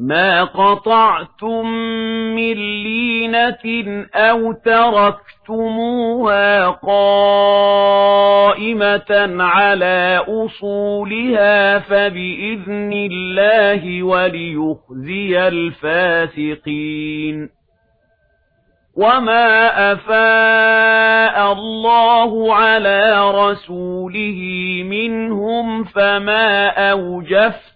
مَا قَطَعْتُم مِّن لِّينَةٍ أَوْ تَرَكْتُمُوهَا قَائِمَةً عَلَىٰ أُصُولِهَا فَبِإِذْنِ اللَّهِ وَلِيُخْزِيَ الْفَاسِقِينَ وَمَا أَفَاءَ اللَّهُ عَلَىٰ رَسُولِهِ مِنْهُمْ فَمَا أَوْجَفْتُمْ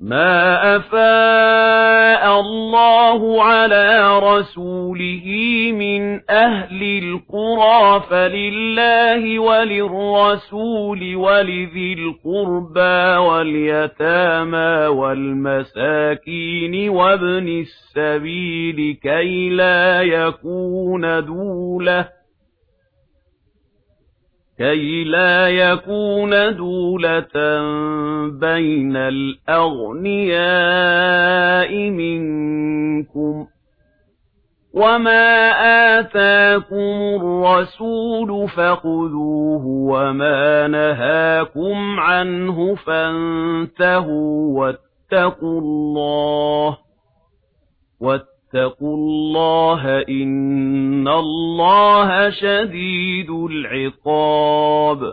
مَا أَفَاءَ اللَّهُ عَلَى رَسُولِهِ مِنْ أَهْلِ الْقُرَى فَلِلَّهِ وَلِلرَّسُولِ وَلِذِي الْقُرْبَى وَالْيَتَامَى وَالْمَسَاكِينِ وَابْنِ السَّبِيلِ كَيْ لَا يَكُونَ دُولَةً كَيْ لَا يَكُونَ دُولَةً بَيْنَ الْأَغْنِيَاءِ مِنكُمْ وَمَا آتَاكُمُ الرَّسُولُ فَخُذُوهُ وَمَا نَهَاكُمْ عَنْهُ فَانتَهُوا وَاتَّقُوا اللَّهَ وَاتَّقُوا اتقوا اللَّهَ إِنَّ اللَّهَ شَدِيدُ الْعِقَابِ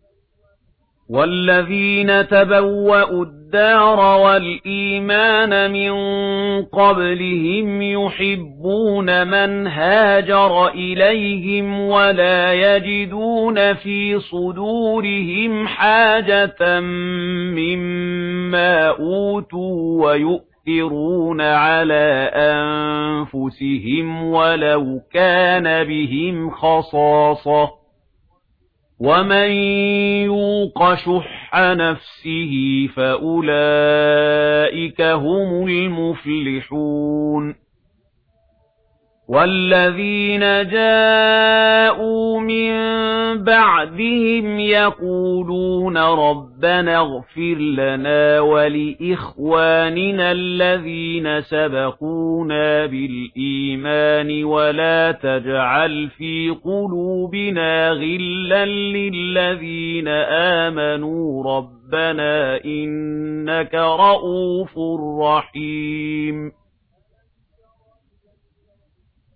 وَالَّذِينَ تَبَوَّأُوا الدَّارَ وَالْإِيمَانَ مِنْ قَبْلِهِمْ يُحِبُّونَ مَنْ هَاجَرَ إِلَيْهِمْ وَلَا يَجِدُونَ فِي صُدُورِهِمْ حَاجَةً مِّمَّا أُوتُوا وَيُؤْثِرُونَ عَلَى أَنفُسِهِمْ وَلَوْ كَانَ بِهِمْ خَصَاصَةٌ وَمَن يُوقَ شُحَّ نَفْسِهِ فَأُولَئِكَ هُمُ الْمُفْلِحُونَ وَالَّذِينَ جَاءُوا مِن بَعْدِهِمْ يَقُولُونَ رَبَّنَا اغْفِرْ لَنَا وَلِإِخْوَانِنَا الَّذِينَ سَبَقُونَا بِالْإِيمَانِ وَلَا تَجْعَلْ فِي قُلُوبِنَا غِلًّا لِّلَّذِينَ آمَنُوا رَبَّنَا إِنَّكَ رَءُوفٌ رَّحِيمٌ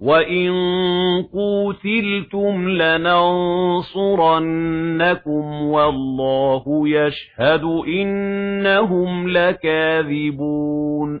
وَإِن قُوتِلْتُمْ لَنَنصُرَنَّكُمْ وَاللَّهُ يَشْهَدُ إِنَّهُمْ لَكَاذِبُونَ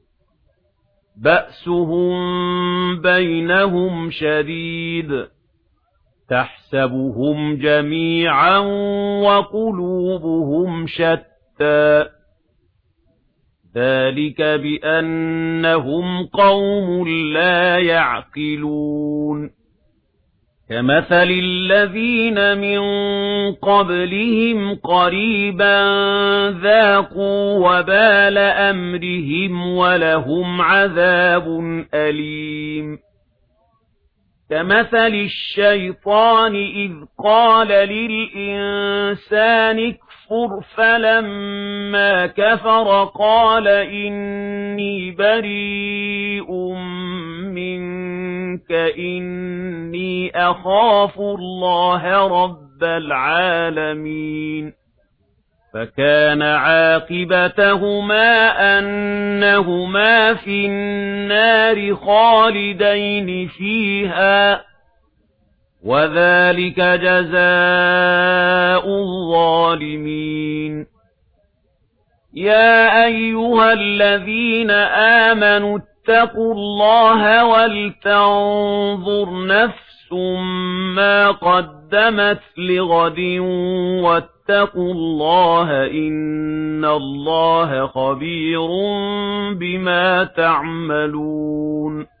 بَأْسُهُمْ بَيْنَهُمْ شَدِيدٌ تَحْسَبُهُمْ جَمِيعًا وَقُلُوبُهُمْ شَتَّى ذَلِكَ بِأَنَّهُمْ قَوْمٌ لَّا يَعْقِلُونَ كمثل الذين من قبلهم قريبا ذاقوا وبال أمرهم ولهم عذاب أليم. كمثل الشيطان إذ قال للإنسان يَكْفُرْ فَلَمَّا كَفَرَ قَالَ إِنِّي بَرِيءٌ مِنْكَ إِنِّي أَخَافُ اللَّهَ رَبَّ الْعَالَمِينَ. فَكَانَ عَاقِبَتَهُمَا أَنَّهُمَا فِي النَّارِ خَالِدَيْنِ فِيهَا. وَذَلِكَ جَزَاءُ الظَّالِمِينَ يَا أَيُّهَا الَّذِينَ آمَنُوا اتَّقُوا اللَّهَ وَلْتَنظُرْ نَفْسٌ مَا قَدَّمَتْ لِغَدٍ وَاتَّقُوا اللَّهَ إِنَّ اللَّهَ خَبِيرٌ بِمَا تَعْمَلُونَ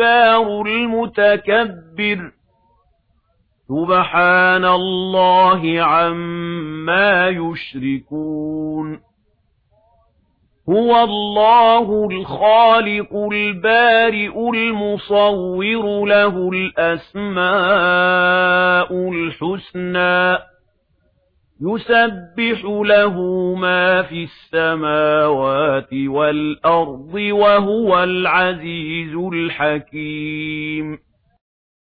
الْجَبَّارُ الْمُتَكَبِّرُ. سُبْحَانَ اللَّهِ عَمَّا يُشْرِكُونَ. هُوَ اللَّهُ الْخَالِقُ الْبَارِئُ الْمُصَوِّرُ لَهُ الْأَسْمَاءُ الْحُسْنَى. يُسَبِّحُ لَهُ مَا فِي السَّمَاوَاتِ وَالْأَرْضِ وَهُوَ الْعَزِيزُ الْحَكِيمُ